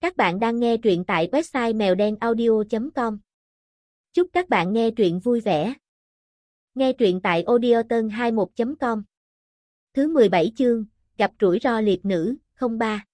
Các bạn đang nghe truyện tại website mèo đen audio.com. Chúc các bạn nghe truyện vui vẻ. Nghe truyện tại audioton 21.com. Thứ 17 chương, gặp rủi ro liệt nữ, 03.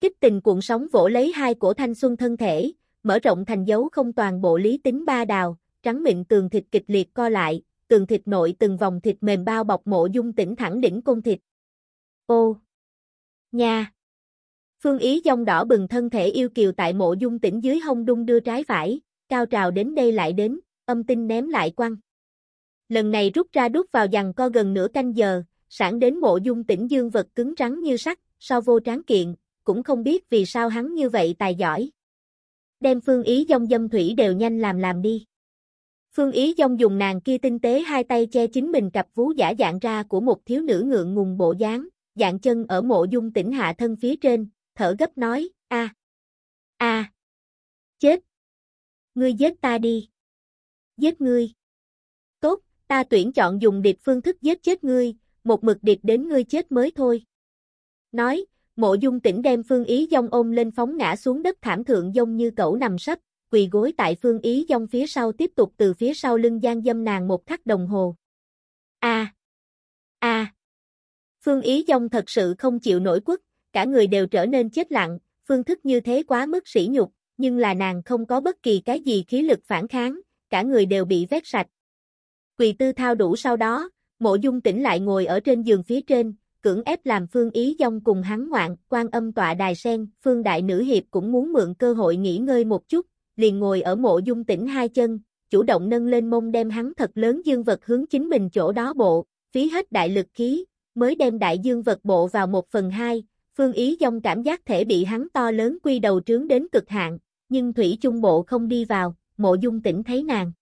Kích tình cuộn sóng vỗ lấy hai cổ thanh xuân thân thể, mở rộng thành dấu không toàn bộ lý tính ba đào, trắng mịn tường thịt kịch liệt co lại, tường thịt nội từng vòng thịt mềm bao bọc mộ dung tỉnh thẳng đỉnh côn thịt. Ô! Nha! Phương Ý dông đỏ bừng thân thể yêu kiều tại mộ dung tỉnh dưới hông đung đưa trái phải, cao trào đến đây lại đến, âm tinh ném lại quăng. Lần này rút ra đút vào dằn co gần nửa canh giờ, sản đến mộ dung tỉnh dương vật cứng rắn như sắt, Sau vô tráng kiện, cũng không biết vì sao hắn như vậy tài giỏi. Đem phương ý dông dâm thủy đều nhanh làm làm đi. Phương ý dông dùng nàng kia tinh tế hai tay che chính mình cặp vú giả dạng ra của một thiếu nữ ngượng ngùng bộ dáng, dạng chân ở mộ dung tỉnh hạ thân phía trên, thở gấp nói, a, a, chết, ngươi giết ta đi, giết ngươi. Tốt, ta tuyển chọn dùng điệp phương thức giết chết ngươi, một mực điệp đến ngươi chết mới thôi. Nói, mộ dung tỉnh đem phương ý dông ôm lên phóng ngã xuống đất thảm thượng dông như cẩu nằm sấp, quỳ gối tại phương ý dông phía sau tiếp tục từ phía sau lưng gian dâm nàng một khắc đồng hồ. A, a, phương ý dông thật sự không chịu nổi quất, cả người đều trở nên chết lặng, phương thức như thế quá mức sỉ nhục, nhưng là nàng không có bất kỳ cái gì khí lực phản kháng, cả người đều bị vét sạch. Quỳ tư thao đủ sau đó, mộ dung tỉnh lại ngồi ở trên giường phía trên, cưỡng ép làm phương ý dông cùng hắn ngoạn, quan âm tọa đài sen, phương đại nữ hiệp cũng muốn mượn cơ hội nghỉ ngơi một chút, liền ngồi ở mộ dung tỉnh hai chân, chủ động nâng lên mông đem hắn thật lớn dương vật hướng chính mình chỗ đó bộ, phí hết đại lực khí, mới đem đại dương vật bộ vào một phần hai, Phương Ý dông cảm giác thể bị hắn to lớn quy đầu trướng đến cực hạn, nhưng Thủy Trung Bộ không đi vào, mộ dung tỉnh thấy nàng.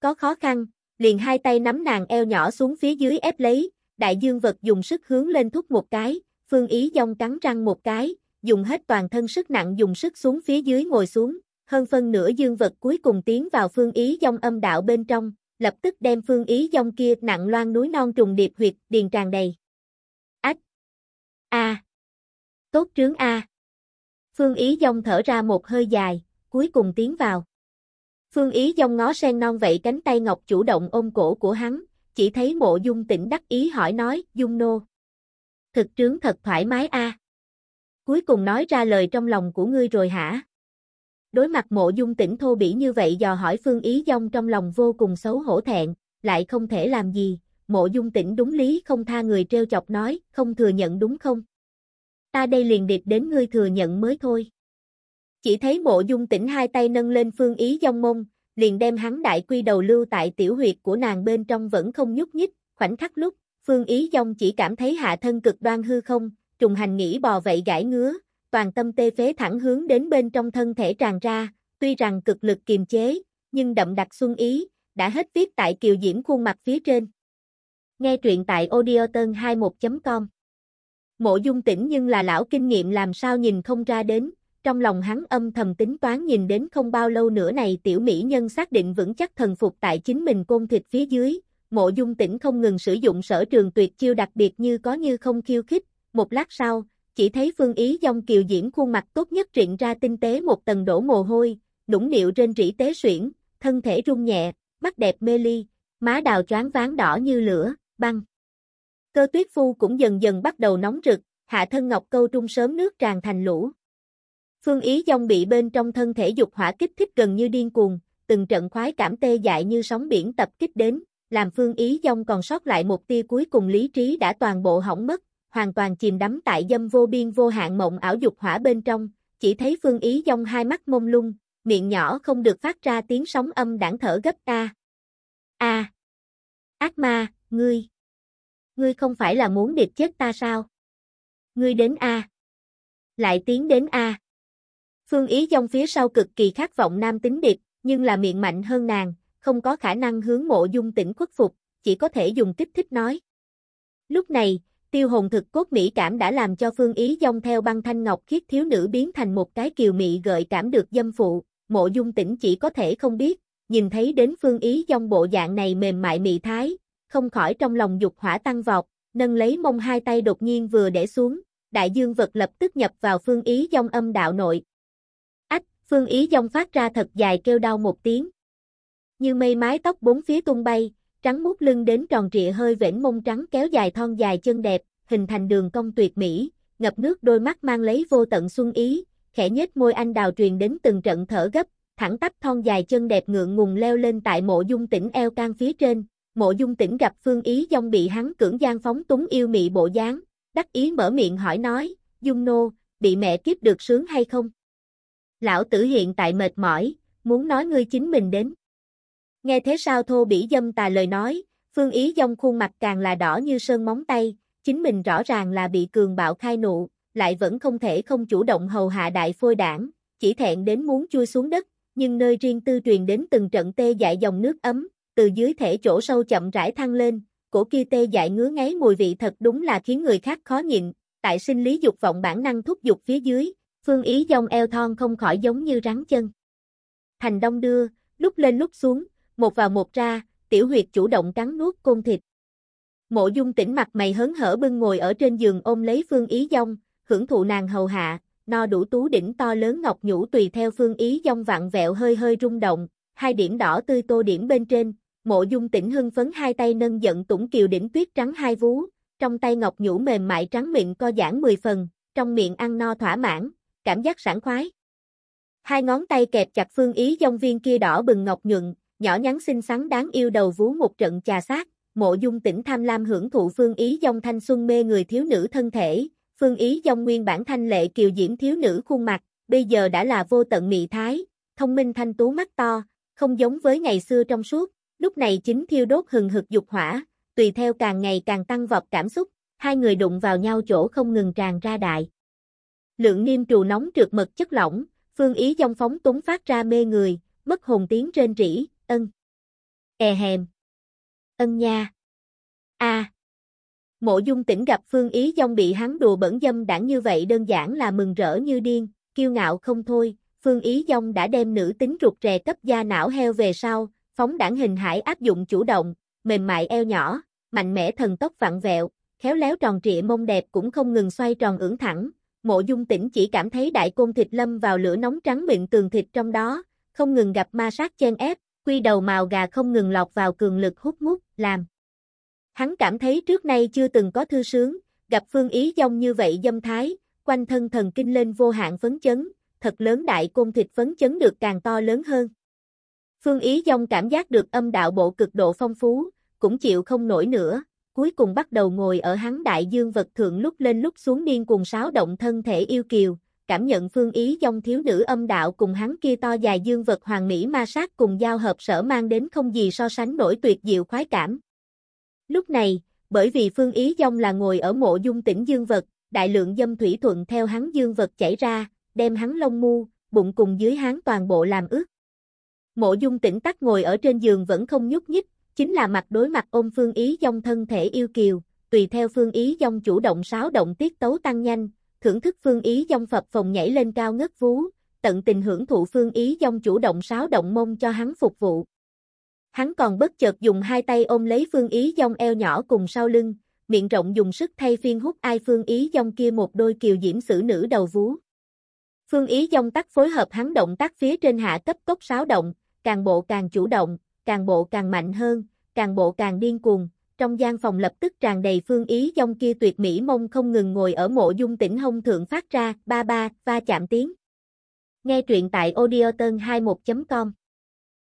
Có khó khăn, liền hai tay nắm nàng eo nhỏ xuống phía dưới ép lấy, đại dương vật dùng sức hướng lên thúc một cái, Phương Ý dông cắn răng một cái, dùng hết toàn thân sức nặng dùng sức xuống phía dưới ngồi xuống, hơn phân nửa dương vật cuối cùng tiến vào Phương Ý dông âm đạo bên trong, lập tức đem Phương Ý dông kia nặng loan núi non trùng điệp huyệt điền tràn đầy. Ách! A! Tốt trướng A. Phương Ý Dông thở ra một hơi dài, cuối cùng tiến vào. Phương Ý Dông ngó sen non vậy cánh tay ngọc chủ động ôm cổ của hắn, chỉ thấy mộ dung tỉnh đắc ý hỏi nói, dung nô. Thực trướng thật thoải mái a. Cuối cùng nói ra lời trong lòng của ngươi rồi hả? Đối mặt mộ dung tỉnh thô bỉ như vậy dò hỏi Phương Ý Dông trong lòng vô cùng xấu hổ thẹn, lại không thể làm gì, mộ dung tỉnh đúng lý không tha người treo chọc nói, không thừa nhận đúng không? Ta đây liền điệp đến ngươi thừa nhận mới thôi. Chỉ thấy mộ dung tỉnh hai tay nâng lên phương ý dòng mông, liền đem hắn đại quy đầu lưu tại tiểu huyệt của nàng bên trong vẫn không nhúc nhích, khoảnh khắc lúc, phương ý dòng chỉ cảm thấy hạ thân cực đoan hư không, trùng hành nghĩ bò vậy gãi ngứa, toàn tâm tê phế thẳng hướng đến bên trong thân thể tràn ra, tuy rằng cực lực kiềm chế, nhưng đậm đặc xuân ý, đã hết viết tại kiều diễm khuôn mặt phía trên. Nghe truyện tại audioton 21.com Mộ dung tỉnh nhưng là lão kinh nghiệm làm sao nhìn không ra đến, trong lòng hắn âm thầm tính toán nhìn đến không bao lâu nữa này tiểu mỹ nhân xác định vững chắc thần phục tại chính mình côn thịt phía dưới, mộ dung tỉnh không ngừng sử dụng sở trường tuyệt chiêu đặc biệt như có như không khiêu khích, một lát sau, chỉ thấy phương ý dông kiều diễm khuôn mặt tốt nhất trịnh ra tinh tế một tầng đổ mồ hôi, nũng nịu trên rỉ tế suyễn, thân thể rung nhẹ, mắt đẹp mê ly, má đào choáng váng đỏ như lửa, băng. Cơ tuyết phu cũng dần dần bắt đầu nóng rực, hạ thân ngọc câu trung sớm nước tràn thành lũ. Phương Ý Dông bị bên trong thân thể dục hỏa kích thích gần như điên cuồng, từng trận khoái cảm tê dại như sóng biển tập kích đến, làm Phương Ý Dông còn sót lại một tia cuối cùng lý trí đã toàn bộ hỏng mất, hoàn toàn chìm đắm tại dâm vô biên vô hạn mộng ảo dục hỏa bên trong, chỉ thấy Phương Ý Dông hai mắt mông lung, miệng nhỏ không được phát ra tiếng sóng âm đảng thở gấp a. A. Ác ma, ngươi ngươi không phải là muốn điệp chết ta sao? Ngươi đến A. Lại tiến đến A. Phương Ý dông phía sau cực kỳ khát vọng nam tính điệp, nhưng là miệng mạnh hơn nàng, không có khả năng hướng mộ dung tỉnh khuất phục, chỉ có thể dùng kích thích nói. Lúc này, tiêu hồn thực cốt mỹ cảm đã làm cho Phương Ý dông theo băng thanh ngọc khiết thiếu nữ biến thành một cái kiều mị gợi cảm được dâm phụ, mộ dung tỉnh chỉ có thể không biết, nhìn thấy đến Phương Ý dông bộ dạng này mềm mại mị thái, không khỏi trong lòng dục hỏa tăng vọt, nâng lấy mông hai tay đột nhiên vừa để xuống, đại dương vật lập tức nhập vào phương ý dông âm đạo nội. Ách, phương ý dông phát ra thật dài kêu đau một tiếng. Như mây mái tóc bốn phía tung bay, trắng mút lưng đến tròn trịa hơi vểnh mông trắng kéo dài thon dài chân đẹp, hình thành đường cong tuyệt mỹ, ngập nước đôi mắt mang lấy vô tận xuân ý, khẽ nhếch môi anh đào truyền đến từng trận thở gấp, thẳng tắp thon dài chân đẹp ngượng ngùng leo lên tại mộ dung tỉnh eo can phía trên, mộ dung tỉnh gặp phương ý dông bị hắn cưỡng gian phóng túng yêu mị bộ dáng, đắc ý mở miệng hỏi nói, dung nô, bị mẹ kiếp được sướng hay không? Lão tử hiện tại mệt mỏi, muốn nói ngươi chính mình đến. Nghe thế sao thô bỉ dâm tà lời nói, phương ý dông khuôn mặt càng là đỏ như sơn móng tay, chính mình rõ ràng là bị cường bạo khai nụ, lại vẫn không thể không chủ động hầu hạ đại phôi đảng, chỉ thẹn đến muốn chui xuống đất, nhưng nơi riêng tư truyền đến từng trận tê dại dòng nước ấm, từ dưới thể chỗ sâu chậm rãi thăng lên, cổ kia tê dại ngứa ngáy mùi vị thật đúng là khiến người khác khó nhịn, tại sinh lý dục vọng bản năng thúc dục phía dưới, phương ý dông eo thon không khỏi giống như rắn chân. Thành đông đưa, lúc lên lúc xuống, một vào một ra, tiểu huyệt chủ động cắn nuốt côn thịt. Mộ dung tỉnh mặt mày hớn hở bưng ngồi ở trên giường ôm lấy phương ý dông, hưởng thụ nàng hầu hạ, no đủ tú đỉnh to lớn ngọc nhũ tùy theo phương ý dông vặn vẹo hơi hơi rung động, hai điểm đỏ tươi tô điểm bên trên, mộ dung tỉnh hưng phấn hai tay nâng giận tủng kiều đỉnh tuyết trắng hai vú, trong tay ngọc nhũ mềm mại trắng miệng co giãn 10 phần, trong miệng ăn no thỏa mãn, cảm giác sảng khoái. Hai ngón tay kẹp chặt phương ý dông viên kia đỏ bừng ngọc nhuận, nhỏ nhắn xinh xắn đáng yêu đầu vú một trận trà sát, mộ dung tỉnh tham lam hưởng thụ phương ý dông thanh xuân mê người thiếu nữ thân thể, phương ý dông nguyên bản thanh lệ kiều diễm thiếu nữ khuôn mặt, bây giờ đã là vô tận mị thái, thông minh thanh tú mắt to, không giống với ngày xưa trong suốt, lúc này chính thiêu đốt hừng hực dục hỏa, tùy theo càng ngày càng tăng vọt cảm xúc, hai người đụng vào nhau chỗ không ngừng tràn ra đại. Lượng niêm trù nóng trượt mật chất lỏng, phương ý dông phóng túng phát ra mê người, mất hồn tiếng trên rỉ, ân. E hèm. Ân nha. A. Mộ dung tỉnh gặp phương ý dông bị hắn đùa bẩn dâm đảng như vậy đơn giản là mừng rỡ như điên, kiêu ngạo không thôi, phương ý dông đã đem nữ tính rụt rè cấp da não heo về sau, phóng đảng hình hải áp dụng chủ động, mềm mại eo nhỏ, mạnh mẽ thần tốc vặn vẹo, khéo léo tròn trịa mông đẹp cũng không ngừng xoay tròn ưỡng thẳng, mộ dung tỉnh chỉ cảm thấy đại côn thịt lâm vào lửa nóng trắng miệng tường thịt trong đó, không ngừng gặp ma sát chen ép, quy đầu màu gà không ngừng lọt vào cường lực hút mút, làm. Hắn cảm thấy trước nay chưa từng có thư sướng, gặp phương ý dông như vậy dâm thái, quanh thân thần kinh lên vô hạn phấn chấn, thật lớn đại côn thịt phấn chấn được càng to lớn hơn. Phương ý dông cảm giác được âm đạo bộ cực độ phong phú, cũng chịu không nổi nữa, cuối cùng bắt đầu ngồi ở hắn đại dương vật thượng lúc lên lúc xuống điên cùng sáo động thân thể yêu kiều, cảm nhận phương ý dông thiếu nữ âm đạo cùng hắn kia to dài dương vật hoàng mỹ ma sát cùng giao hợp sở mang đến không gì so sánh nổi tuyệt diệu khoái cảm. Lúc này, bởi vì phương ý dông là ngồi ở mộ dung tỉnh dương vật, đại lượng dâm thủy thuận theo hắn dương vật chảy ra, đem hắn lông mu, bụng cùng dưới hắn toàn bộ làm ướt. Mộ dung tỉnh tắc ngồi ở trên giường vẫn không nhúc nhích, chính là mặt đối mặt ôm phương ý dông thân thể yêu kiều, tùy theo phương ý dông chủ động sáo động tiết tấu tăng nhanh, thưởng thức phương ý dông phập phồng nhảy lên cao ngất vú, tận tình hưởng thụ phương ý dông chủ động sáo động mông cho hắn phục vụ. Hắn còn bất chợt dùng hai tay ôm lấy phương ý dông eo nhỏ cùng sau lưng, miệng rộng dùng sức thay phiên hút ai phương ý dông kia một đôi kiều diễm sử nữ đầu vú. Phương ý dông tắc phối hợp hắn động tác phía trên hạ cấp cốc sáo động, càng bộ càng chủ động, càng bộ càng mạnh hơn, càng bộ càng điên cuồng, trong gian phòng lập tức tràn đầy phương ý dông kia tuyệt mỹ mông không ngừng ngồi ở mộ dung tỉnh hông thượng phát ra, ba ba, va chạm tiếng. Nghe truyện tại audioton 21.com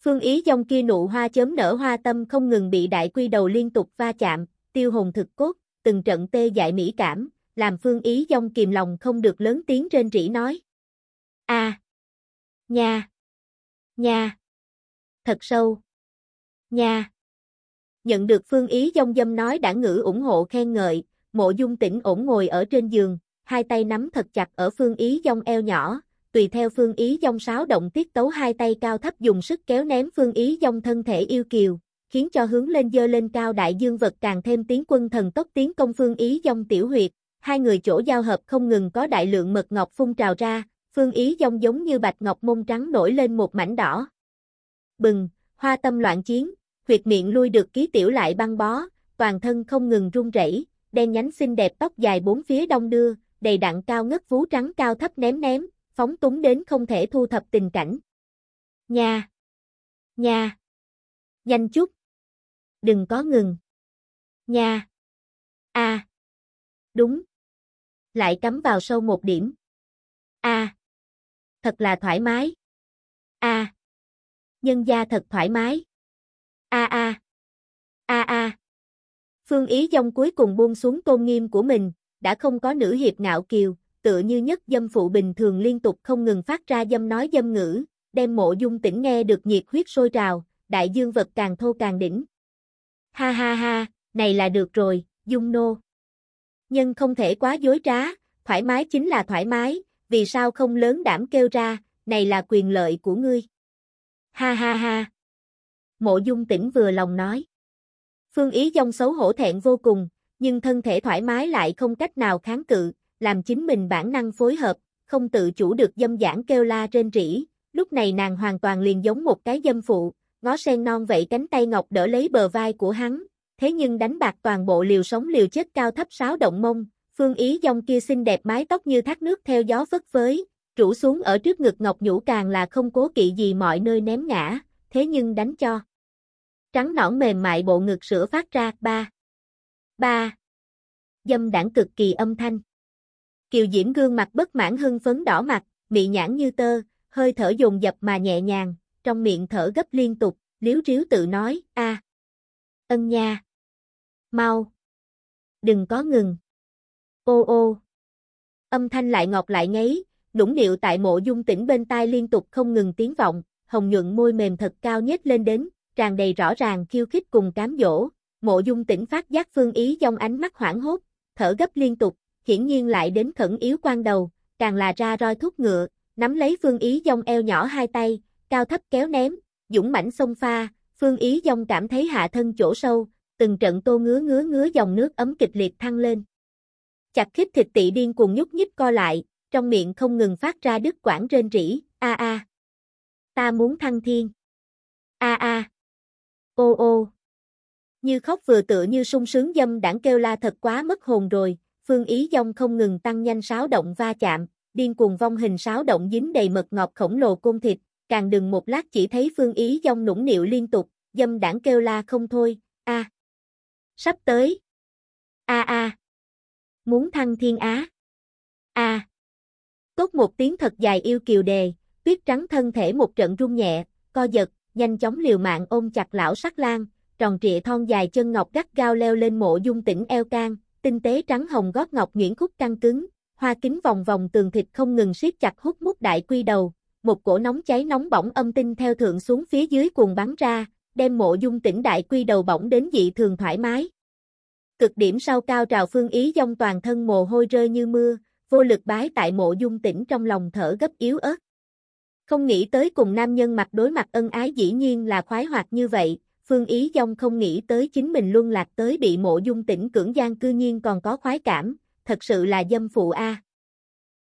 Phương ý dông kia nụ hoa chớm nở hoa tâm không ngừng bị đại quy đầu liên tục va chạm, tiêu hồn thực cốt, từng trận tê dại mỹ cảm, làm phương ý dông kìm lòng không được lớn tiếng trên rỉ nói. a Nha! Nha! Thật sâu! Nha! Nhận được phương ý dông dâm nói đã ngữ ủng hộ khen ngợi, mộ dung tỉnh ổn ngồi ở trên giường, hai tay nắm thật chặt ở phương ý dông eo nhỏ, tùy theo phương ý dông sáo động tiết tấu hai tay cao thấp dùng sức kéo ném phương ý dông thân thể yêu kiều, khiến cho hướng lên dơ lên cao đại dương vật càng thêm tiến quân thần tốc tiến công phương ý dông tiểu huyệt, hai người chỗ giao hợp không ngừng có đại lượng mật ngọc phun trào ra, phương ý dông giống như bạch ngọc mông trắng nổi lên một mảnh đỏ. Bừng, hoa tâm loạn chiến, huyệt miệng lui được ký tiểu lại băng bó, toàn thân không ngừng run rẩy, đen nhánh xinh đẹp tóc dài bốn phía đông đưa, đầy đặn cao ngất vú trắng cao thấp ném ném, phóng túng đến không thể thu thập tình cảnh. Nha! Nha! Nhanh chút! Đừng có ngừng! Nha! A! Đúng! Lại cắm vào sâu một điểm. A! Thật là thoải mái. A! Nhân gia thật thoải mái. A a! A a! Phương Ý dông cuối cùng buông xuống tôn nghiêm của mình, đã không có nữ hiệp ngạo kiều, tựa như nhất dâm phụ bình thường liên tục không ngừng phát ra dâm nói dâm ngữ, đem mộ dung tỉnh nghe được nhiệt huyết sôi trào, đại dương vật càng thô càng đỉnh. Ha ha ha, này là được rồi, dung nô. Nhưng không thể quá dối trá, thoải mái chính là thoải mái, vì sao không lớn đảm kêu ra, này là quyền lợi của ngươi. Ha ha ha. Mộ dung tỉnh vừa lòng nói. Phương Ý dông xấu hổ thẹn vô cùng, nhưng thân thể thoải mái lại không cách nào kháng cự, làm chính mình bản năng phối hợp, không tự chủ được dâm giảng kêu la trên rỉ. Lúc này nàng hoàn toàn liền giống một cái dâm phụ, ngó sen non vậy cánh tay ngọc đỡ lấy bờ vai của hắn, thế nhưng đánh bạc toàn bộ liều sống liều chết cao thấp sáo động mông, phương ý dông kia xinh đẹp mái tóc như thác nước theo gió phất phới, rủ xuống ở trước ngực ngọc nhũ càng là không cố kỵ gì mọi nơi ném ngã, thế nhưng đánh cho. Trắng nõn mềm mại bộ ngực sữa phát ra, ba. Ba. Dâm đảng cực kỳ âm thanh. Kiều Diễm gương mặt bất mãn hưng phấn đỏ mặt, mị nhãn như tơ, hơi thở dồn dập mà nhẹ nhàng, trong miệng thở gấp liên tục, liếu riếu tự nói, a, ân nha, mau, đừng có ngừng, ô ô, âm thanh lại ngọt lại ngấy, nũng điệu tại mộ dung tỉnh bên tai liên tục không ngừng tiếng vọng, hồng nhuận môi mềm thật cao nhếch lên đến, tràn đầy rõ ràng khiêu khích cùng cám dỗ, mộ dung tỉnh phát giác phương ý trong ánh mắt hoảng hốt, thở gấp liên tục, hiển nhiên lại đến khẩn yếu quan đầu, càng là ra roi thuốc ngựa, nắm lấy phương ý dông eo nhỏ hai tay, cao thấp kéo ném, dũng mãnh sông pha, phương ý dông cảm thấy hạ thân chỗ sâu, từng trận tô ngứa ngứa ngứa dòng nước ấm kịch liệt thăng lên. Chặt khít thịt tị điên cuồng nhúc nhích co lại, trong miệng không ngừng phát ra đứt quãng rên rỉ, a a. Ta muốn thăng thiên. A a. Ô ô. Như khóc vừa tựa như sung sướng dâm đảng kêu la thật quá mất hồn rồi, phương ý dông không ngừng tăng nhanh sáo động va chạm, điên cuồng vong hình sáo động dính đầy mật ngọt khổng lồ côn thịt, càng đừng một lát chỉ thấy phương ý dông nũng nịu liên tục, dâm đảng kêu la không thôi, a Sắp tới. a a Muốn thăng thiên á. a Cốc Tốt một tiếng thật dài yêu kiều đề, tuyết trắng thân thể một trận rung nhẹ, co giật, nhanh chóng liều mạng ôm chặt lão sắc lan, tròn trịa thon dài chân ngọc gắt gao leo lên mộ dung tỉnh eo can, tinh tế trắng hồng gót ngọc nhuyễn khúc căng cứng, hoa kính vòng vòng tường thịt không ngừng siết chặt hút mút đại quy đầu, một cổ nóng cháy nóng bỏng âm tinh theo thượng xuống phía dưới cuồng bắn ra, đem mộ dung tỉnh đại quy đầu bỏng đến dị thường thoải mái. Cực điểm sau cao trào phương ý dông toàn thân mồ hôi rơi như mưa, vô lực bái tại mộ dung tỉnh trong lòng thở gấp yếu ớt. Không nghĩ tới cùng nam nhân mặt đối mặt ân ái dĩ nhiên là khoái hoạt như vậy, Phương Ý Dông không nghĩ tới chính mình luân lạc tới bị mộ dung tỉnh cưỡng gian cư nhiên còn có khoái cảm, thật sự là dâm phụ A.